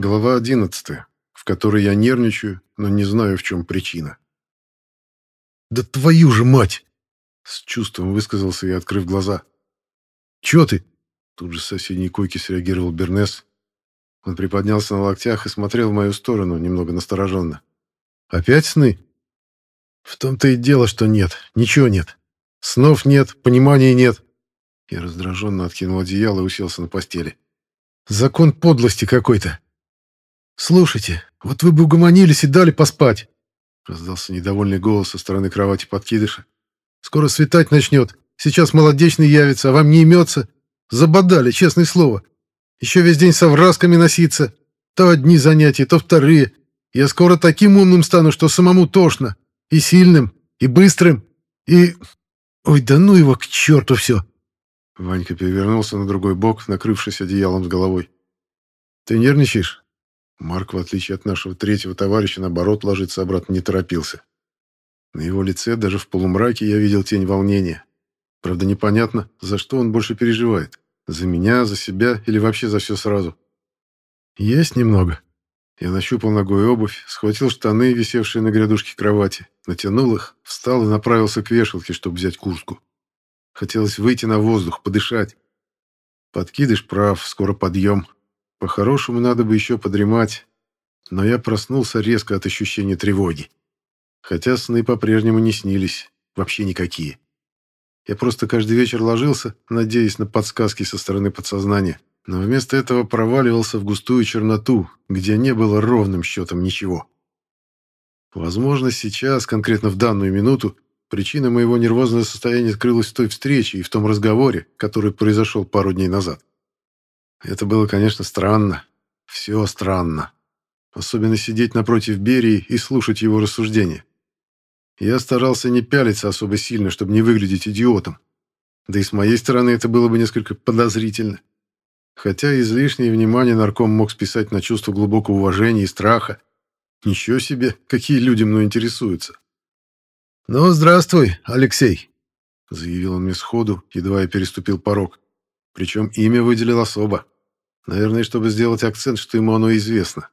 Глава 11, в которой я нервничаю, но не знаю, в чем причина. «Да твою же мать!» С чувством высказался я, открыв глаза. «Чё ты?» Тут же с соседней койки среагировал Бернес. Он приподнялся на локтях и смотрел в мою сторону, немного настороженно. «Опять сны?» «В том-то и дело, что нет. Ничего нет. Снов нет, понимания нет». Я раздраженно откинул одеяло и уселся на постели. «Закон подлости какой-то. Слушайте, вот вы бы угомонились и дали поспать». Раздался недовольный голос со стороны кровати подкидыша. «Скоро светать начнет. Сейчас молодечный явится, а вам не имется. Забодали, честное слово. Еще весь день со вразками носиться. То одни занятия, то вторые. Я скоро таким умным стану, что самому тошно. И сильным, и быстрым, и... Ой, да ну его к черту все!» Ванька перевернулся на другой бок, накрывшись одеялом с головой. «Ты нервничаешь?» Марк, в отличие от нашего третьего товарища, наоборот, ложиться обратно не торопился. На его лице, даже в полумраке, я видел тень волнения. Правда, непонятно, за что он больше переживает. За меня, за себя или вообще за все сразу. «Есть немного», я нащупал ногой обувь, схватил штаны, висевшие на грядушке кровати, натянул их, встал и направился к вешалке, чтобы взять куртку. Хотелось выйти на воздух, подышать. Подкидыш прав, скоро подъем. По-хорошему надо бы еще подремать, но я проснулся резко от ощущения тревоги. Хотя сны по-прежнему не снились, вообще никакие. Я просто каждый вечер ложился, надеясь на подсказки со стороны подсознания но вместо этого проваливался в густую черноту, где не было ровным счетом ничего. Возможно, сейчас, конкретно в данную минуту, причина моего нервозного состояния скрылась в той встрече и в том разговоре, который произошел пару дней назад. Это было, конечно, странно. Все странно. Особенно сидеть напротив Берии и слушать его рассуждения. Я старался не пялиться особо сильно, чтобы не выглядеть идиотом. Да и с моей стороны это было бы несколько подозрительно. Хотя излишнее внимание нарком мог списать на чувство глубокого уважения и страха. Ничего себе, какие люди мной интересуются. «Ну, здравствуй, Алексей», — заявил он мне сходу, едва я переступил порог. Причем имя выделил особо. Наверное, чтобы сделать акцент, что ему оно известно.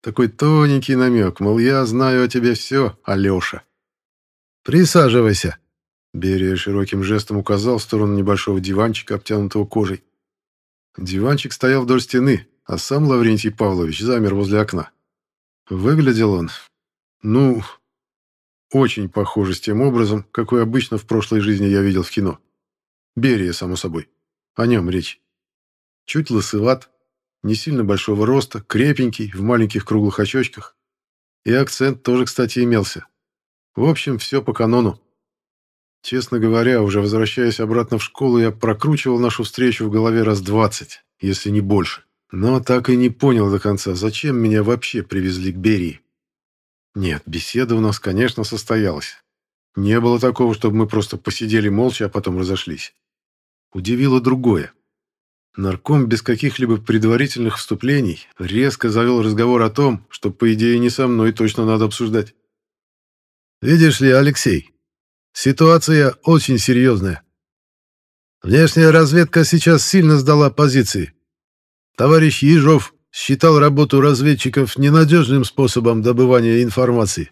Такой тоненький намек, мол, я знаю о тебе все, Алеша. «Присаживайся», — Берия широким жестом указал в сторону небольшого диванчика, обтянутого кожей. Диванчик стоял вдоль стены, а сам Лаврентий Павлович замер возле окна. Выглядел он, ну, очень похоже с тем образом, какой обычно в прошлой жизни я видел в кино. Берия, само собой. О нем речь. Чуть лысыват, не сильно большого роста, крепенький, в маленьких круглых очочках. И акцент тоже, кстати, имелся. В общем, все по канону. Честно говоря, уже возвращаясь обратно в школу, я прокручивал нашу встречу в голове раз двадцать, если не больше. Но так и не понял до конца, зачем меня вообще привезли к Берии. Нет, беседа у нас, конечно, состоялась. Не было такого, чтобы мы просто посидели молча, а потом разошлись. Удивило другое. Нарком без каких-либо предварительных вступлений резко завел разговор о том, что, по идее, не со мной точно надо обсуждать. «Видишь ли, Алексей, Ситуация очень серьезная. Внешняя разведка сейчас сильно сдала позиции. Товарищ Ежов считал работу разведчиков ненадежным способом добывания информации.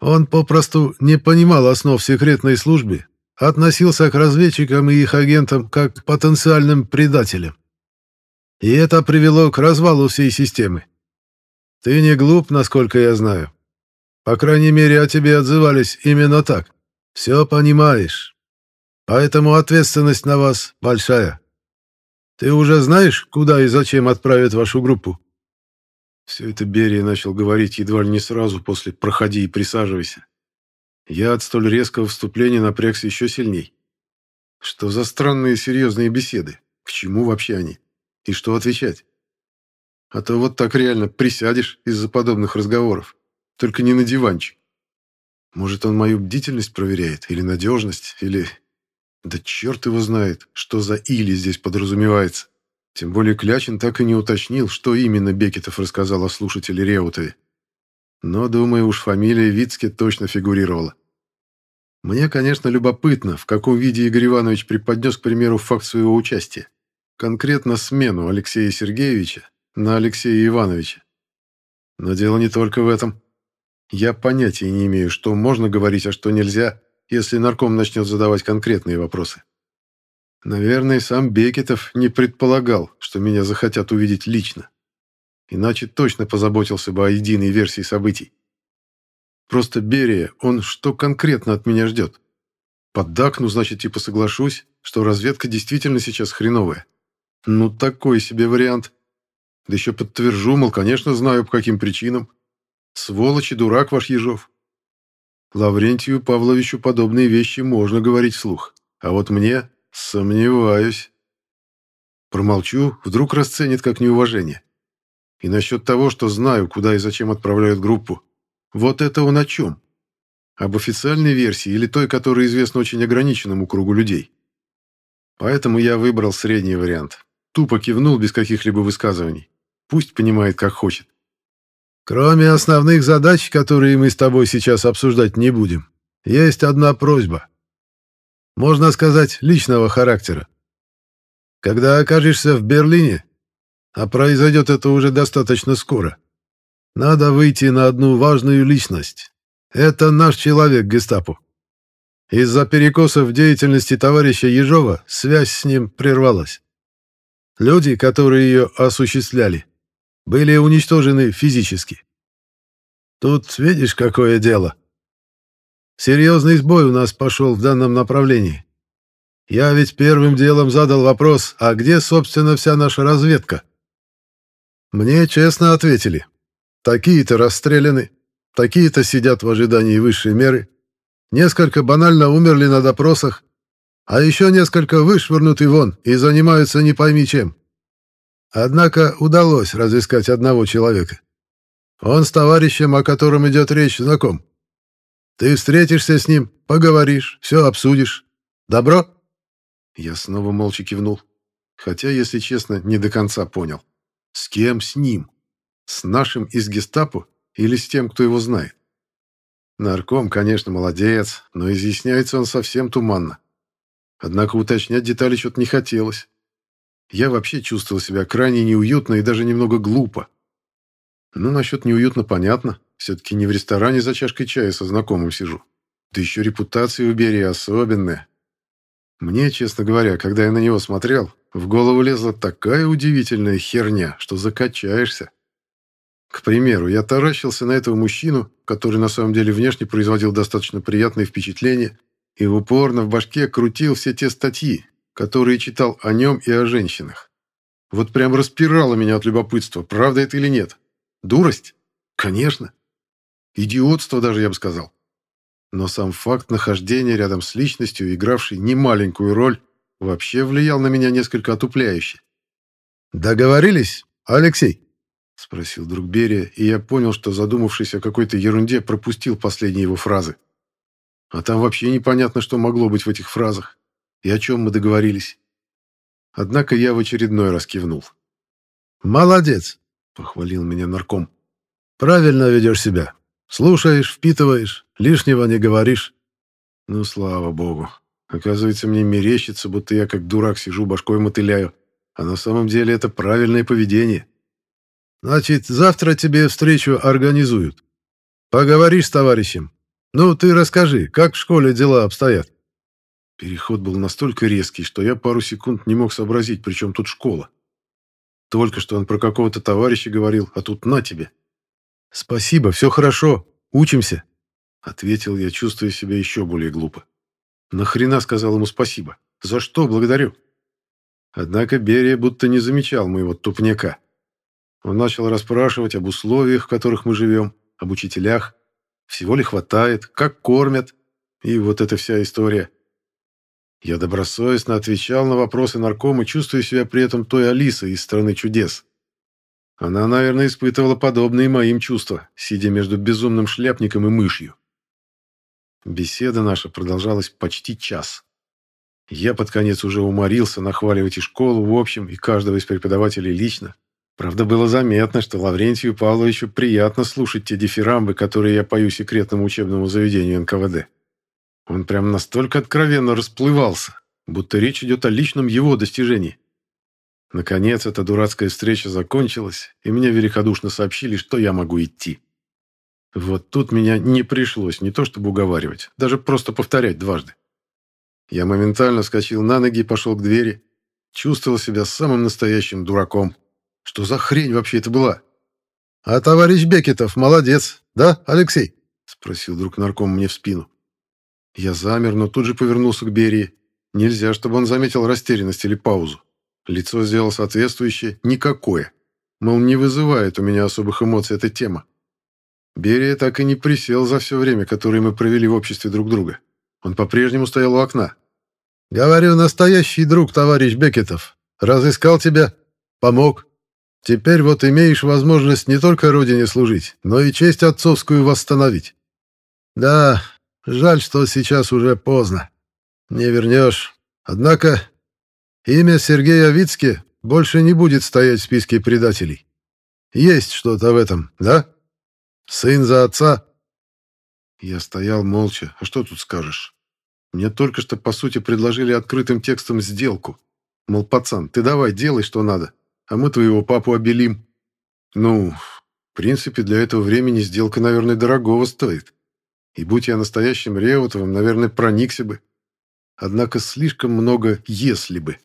Он попросту не понимал основ секретной службы, относился к разведчикам и их агентам как к потенциальным предателям. И это привело к развалу всей системы. Ты не глуп, насколько я знаю. По крайней мере, о тебе отзывались именно так. Все понимаешь. Поэтому ответственность на вас большая. Ты уже знаешь, куда и зачем отправят вашу группу?» Все это Берия начал говорить едва ли не сразу после «проходи и присаживайся». Я от столь резкого вступления напрягся еще сильней. Что за странные серьезные беседы? К чему вообще они? И что отвечать? А то вот так реально присядешь из-за подобных разговоров. Только не на диванчик. Может, он мою бдительность проверяет, или надежность, или... Да черт его знает, что за «или» здесь подразумевается. Тем более Клячин так и не уточнил, что именно Бекетов рассказал о слушателе Реутове. Но, думаю, уж фамилия Вицке точно фигурировала. Мне, конечно, любопытно, в каком виде Игорь Иванович преподнес, к примеру, факт своего участия. Конкретно смену Алексея Сергеевича на Алексея Ивановича. Но дело не только в этом. Я понятия не имею, что можно говорить, а что нельзя, если нарком начнет задавать конкретные вопросы. Наверное, сам Бекетов не предполагал, что меня захотят увидеть лично. Иначе точно позаботился бы о единой версии событий. Просто Берия, он что конкретно от меня ждет? Поддакну, значит, типа соглашусь, что разведка действительно сейчас хреновая. Ну, такой себе вариант. Да еще подтвержу, мол, конечно, знаю, по каким причинам. Сволочь и дурак ваш Ежов. Лаврентию Павловичу подобные вещи можно говорить вслух. А вот мне сомневаюсь. Промолчу, вдруг расценит как неуважение. И насчет того, что знаю, куда и зачем отправляют группу. Вот это он о чем? Об официальной версии или той, которая известна очень ограниченному кругу людей. Поэтому я выбрал средний вариант. Тупо кивнул без каких-либо высказываний. Пусть понимает, как хочет. Кроме основных задач, которые мы с тобой сейчас обсуждать не будем, есть одна просьба. Можно сказать, личного характера. Когда окажешься в Берлине, а произойдет это уже достаточно скоро, надо выйти на одну важную личность. Это наш человек гестапо. Из-за перекосов в деятельности товарища Ежова связь с ним прервалась. Люди, которые ее осуществляли, были уничтожены физически. Тут видишь, какое дело. Серьезный сбой у нас пошел в данном направлении. Я ведь первым делом задал вопрос, а где, собственно, вся наша разведка? Мне честно ответили. Такие-то расстреляны, такие-то сидят в ожидании высшей меры, несколько банально умерли на допросах, а еще несколько вышвырнуты вон и занимаются не пойми чем. Однако удалось разыскать одного человека. Он с товарищем, о котором идет речь, знаком. Ты встретишься с ним, поговоришь, все обсудишь. Добро?» Я снова молча кивнул. Хотя, если честно, не до конца понял. С кем с ним? С нашим из гестапо или с тем, кто его знает? Нарком, конечно, молодец, но изъясняется он совсем туманно. Однако уточнять детали что-то не хотелось. Я вообще чувствовал себя крайне неуютно и даже немного глупо. Ну, насчет неуютно понятно. Все-таки не в ресторане за чашкой чая со знакомым сижу. Да еще репутация у Берии особенная. Мне, честно говоря, когда я на него смотрел, в голову лезла такая удивительная херня, что закачаешься. К примеру, я таращился на этого мужчину, который на самом деле внешне производил достаточно приятное впечатление, и упорно в башке крутил все те статьи, которые читал о нем и о женщинах. Вот прям распирало меня от любопытства, правда это или нет. Дурость? Конечно. Идиотство даже, я бы сказал. Но сам факт нахождения рядом с личностью, игравшей немаленькую роль, вообще влиял на меня несколько отупляюще. «Договорились, Алексей?» — спросил друг Берия, и я понял, что, задумавшись о какой-то ерунде, пропустил последние его фразы. А там вообще непонятно, что могло быть в этих фразах и о чем мы договорились. Однако я в очередной раз кивнул. «Молодец!» — похвалил меня нарком. «Правильно ведешь себя. Слушаешь, впитываешь, лишнего не говоришь». Ну, слава богу. Оказывается, мне мерещится, будто я как дурак сижу, башкой мотыляю. А на самом деле это правильное поведение. Значит, завтра тебе встречу организуют. Поговоришь с товарищем. Ну, ты расскажи, как в школе дела обстоят. Переход был настолько резкий, что я пару секунд не мог сообразить, при чем тут школа. Только что он про какого-то товарища говорил, а тут на тебе. «Спасибо, все хорошо. Учимся», — ответил я, чувствуя себя еще более глупо. Нахрена сказал ему спасибо? За что благодарю? Однако Берия будто не замечал моего тупняка. Он начал расспрашивать об условиях, в которых мы живем, об учителях, всего ли хватает, как кормят, и вот эта вся история. Я добросовестно отвечал на вопросы наркома, чувствуя себя при этом той Алисой из «Страны чудес». Она, наверное, испытывала подобные моим чувства, сидя между безумным шляпником и мышью. Беседа наша продолжалась почти час. Я под конец уже уморился нахваливать и школу в общем, и каждого из преподавателей лично. Правда, было заметно, что Лаврентию Павловичу приятно слушать те дифирамбы, которые я пою секретному учебному заведению НКВД. Он прям настолько откровенно расплывался, будто речь идет о личном его достижении. Наконец, эта дурацкая встреча закончилась, и мне великодушно сообщили, что я могу идти. Вот тут меня не пришлось не то чтобы уговаривать, даже просто повторять дважды. Я моментально вскочил на ноги и пошел к двери. Чувствовал себя самым настоящим дураком. Что за хрень вообще это была? «А товарищ Бекетов молодец, да, Алексей?» — спросил друг нарком мне в спину. Я замер, но тут же повернулся к Берии. Нельзя, чтобы он заметил растерянность или паузу. Лицо сделал соответствующее «никакое». Мол, не вызывает у меня особых эмоций эта тема. Берия так и не присел за все время, которое мы провели в обществе друг друга. Он по-прежнему стоял у окна. «Говорю, настоящий друг, товарищ Бекетов. Разыскал тебя, помог. Теперь вот имеешь возможность не только родине служить, но и честь отцовскую восстановить. Да, жаль, что сейчас уже поздно. Не вернешь. Однако Имя Сергея Вицки больше не будет стоять в списке предателей. Есть что-то в этом, да? Сын за отца?» Я стоял молча. А что тут скажешь? Мне только что, по сути, предложили открытым текстом сделку. Мол, пацан, ты давай, делай, что надо, а мы твоего папу обелим. Ну, в принципе, для этого времени сделка, наверное, дорогого стоит. И будь я настоящим Реутовым, наверное, проникся бы. Однако слишком много «если бы».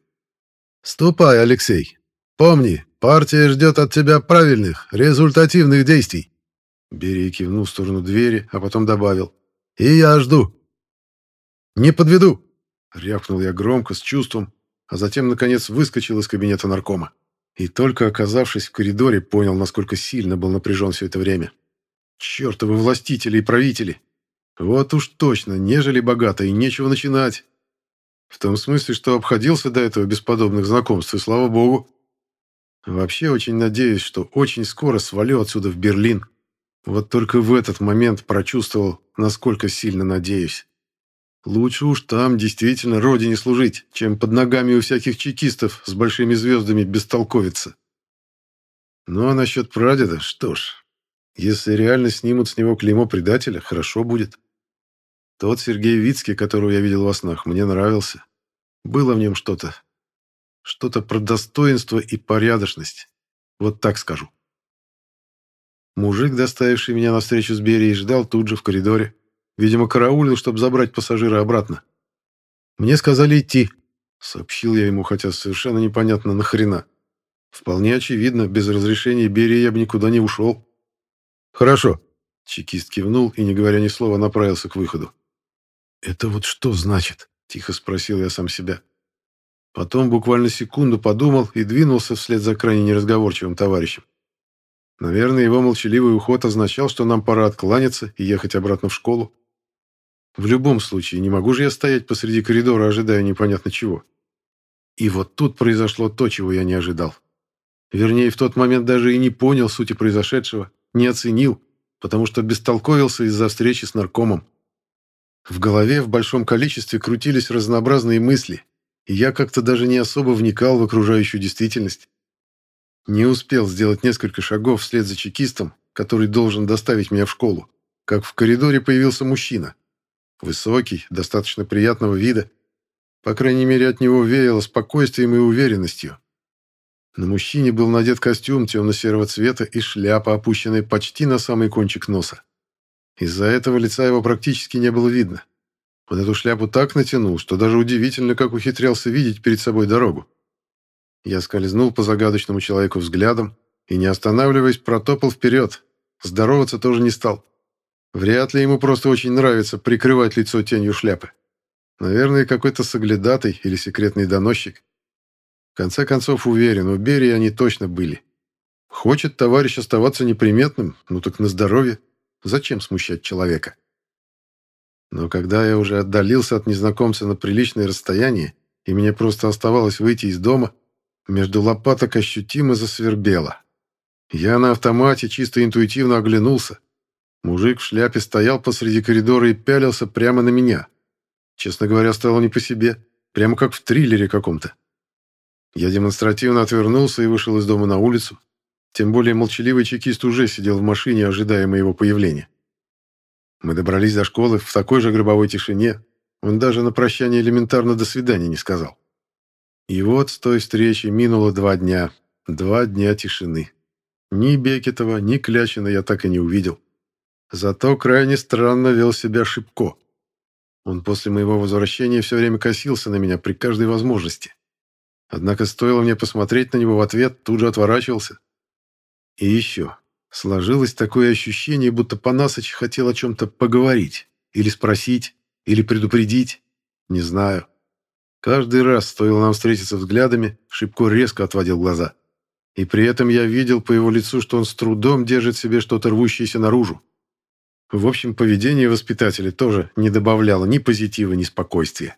«Ступай, Алексей. Помни, партия ждет от тебя правильных, результативных действий». Берия кивнул в сторону двери, а потом добавил. «И я жду». «Не подведу!» — рявкнул я громко, с чувством, а затем, наконец, выскочил из кабинета наркома. И только оказавшись в коридоре, понял, насколько сильно был напряжен все это время. Чертовы властители и правители! Вот уж точно, нежели богато, и нечего начинать. В том смысле, что обходился до этого без подобных знакомств, и слава богу. Вообще очень надеюсь, что очень скоро свалю отсюда в Берлин. Вот только в этот момент прочувствовал, насколько сильно надеюсь. Лучше уж там действительно родине служить, чем под ногами у всяких чекистов с большими звездами бестолковиться. Ну а насчет прадеда, что ж, если реально снимут с него клеймо предателя, хорошо будет. Тот Сергей Вицкий, которого я видел во снах, мне нравился. Было в нем что-то. Что-то про достоинство и порядочность. Вот так скажу. Мужик, доставивший меня на встречу с Берией, ждал тут же в коридоре. Видимо, караулил, чтобы забрать пассажира обратно. «Мне сказали идти», — сообщил я ему, хотя совершенно непонятно нахрена. Вполне очевидно, без разрешения Берии я бы никуда не ушел. «Хорошо», — чекист кивнул и, не говоря ни слова, направился к выходу. «Это вот что значит?» — тихо спросил я сам себя. Потом буквально секунду подумал и двинулся вслед за крайне неразговорчивым товарищем. Наверное, его молчаливый уход означал, что нам пора откланяться и ехать обратно в школу. В любом случае, не могу же я стоять посреди коридора, ожидая непонятно чего. И вот тут произошло то, чего я не ожидал. Вернее, в тот момент даже и не понял сути произошедшего, не оценил, потому что бестолковился из-за встречи с наркомом. В голове в большом количестве крутились разнообразные мысли, и я как-то даже не особо вникал в окружающую действительность. Не успел сделать несколько шагов вслед за чекистом, который должен доставить меня в школу, как в коридоре появился мужчина. Высокий, достаточно приятного вида. По крайней мере, от него веяло спокойствием и уверенностью. На мужчине был надет костюм темно-серого цвета и шляпа, опущенная почти на самый кончик носа. Из-за этого лица его практически не было видно. Он эту шляпу так натянул, что даже удивительно, как ухитрялся видеть перед собой дорогу. Я скользнул по загадочному человеку взглядом и, не останавливаясь, протопал вперед. Здороваться тоже не стал. Вряд ли ему просто очень нравится прикрывать лицо тенью шляпы. Наверное, какой-то соглядатый или секретный доносчик. В конце концов, уверен, у Берии они точно были. Хочет товарищ оставаться неприметным, ну так на здоровье. Зачем смущать человека? Но когда я уже отдалился от незнакомца на приличное расстояние, и мне просто оставалось выйти из дома, между лопаток ощутимо засвербело. Я на автомате чисто интуитивно оглянулся. Мужик в шляпе стоял посреди коридора и пялился прямо на меня. Честно говоря, стало не по себе, прямо как в триллере каком-то. Я демонстративно отвернулся и вышел из дома на улицу, тем более молчаливый чекист уже сидел в машине, ожидая моего появления. Мы добрались до школы в такой же гробовой тишине. Он даже на прощание элементарно «до свидания» не сказал. И вот с той встречи минуло два дня. Два дня тишины. Ни Бекетова, ни Клячина я так и не увидел. Зато крайне странно вел себя Шипко. Он после моего возвращения все время косился на меня при каждой возможности. Однако стоило мне посмотреть на него в ответ, тут же отворачивался. И еще. Сложилось такое ощущение, будто Панасыч хотел о чем-то поговорить, или спросить, или предупредить. Не знаю. Каждый раз, стоило нам встретиться взглядами, Шипко резко отводил глаза. И при этом я видел по его лицу, что он с трудом держит себе что-то рвущееся наружу. В общем, поведение воспитателя тоже не добавляло ни позитива, ни спокойствия.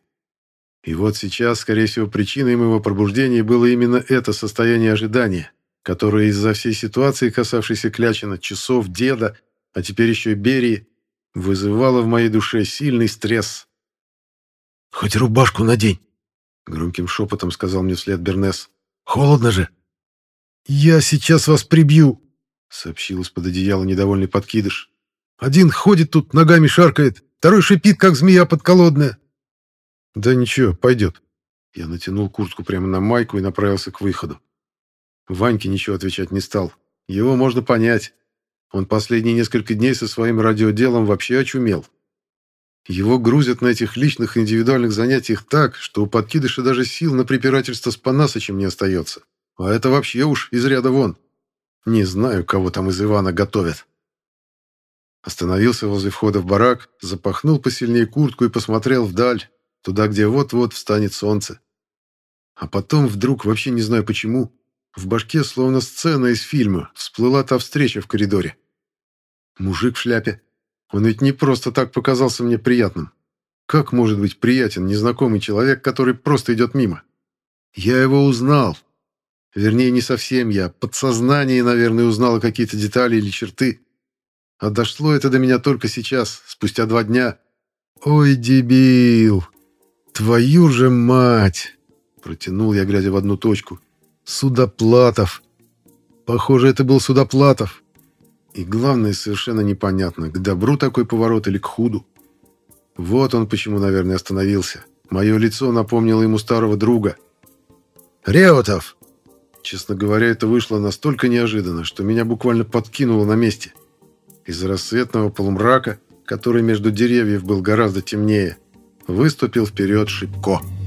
И вот сейчас, скорее всего, причиной моего пробуждения было именно это состояние ожидания, которое из-за всей ситуации, касавшейся Клячина, часов, деда, а теперь еще и Берии, вызывало в моей душе сильный стресс. «Хоть рубашку надень», — громким шепотом сказал мне вслед Бернес. «Холодно же». «Я сейчас вас прибью», — сообщил из-под одеяла недовольный подкидыш. Один ходит тут, ногами шаркает, второй шипит, как змея подколодная. Да ничего, пойдет. Я натянул куртку прямо на майку и направился к выходу. Ваньке ничего отвечать не стал. Его можно понять. Он последние несколько дней со своим радиоделом вообще очумел. Его грузят на этих личных индивидуальных занятиях так, что у подкидыша даже сил на препирательство с Панасычем не остается. А это вообще уж из ряда вон. Не знаю, кого там из Ивана готовят. Остановился возле входа в барак, запахнул посильнее куртку и посмотрел вдаль, туда, где вот-вот встанет солнце. А потом вдруг, вообще не знаю почему, в башке словно сцена из фильма, всплыла та встреча в коридоре. Мужик в шляпе. Он ведь не просто так показался мне приятным. Как может быть приятен незнакомый человек, который просто идет мимо? Я его узнал. Вернее, не совсем я. Подсознание, наверное, узнало какие-то детали или черты. А дошло это до меня только сейчас, спустя два дня. «Ой, дебил! Твою же мать!» Протянул я, глядя в одну точку. «Судоплатов! Похоже, это был Судоплатов. И главное, совершенно непонятно, к добру такой поворот или к худу. Вот он почему, наверное, остановился. Мое лицо напомнило ему старого друга. «Реутов!» Честно говоря, это вышло настолько неожиданно, что меня буквально подкинуло на месте. Из рассветного полумрака, который между деревьев был гораздо темнее, выступил вперед Шипко. «Шипко!»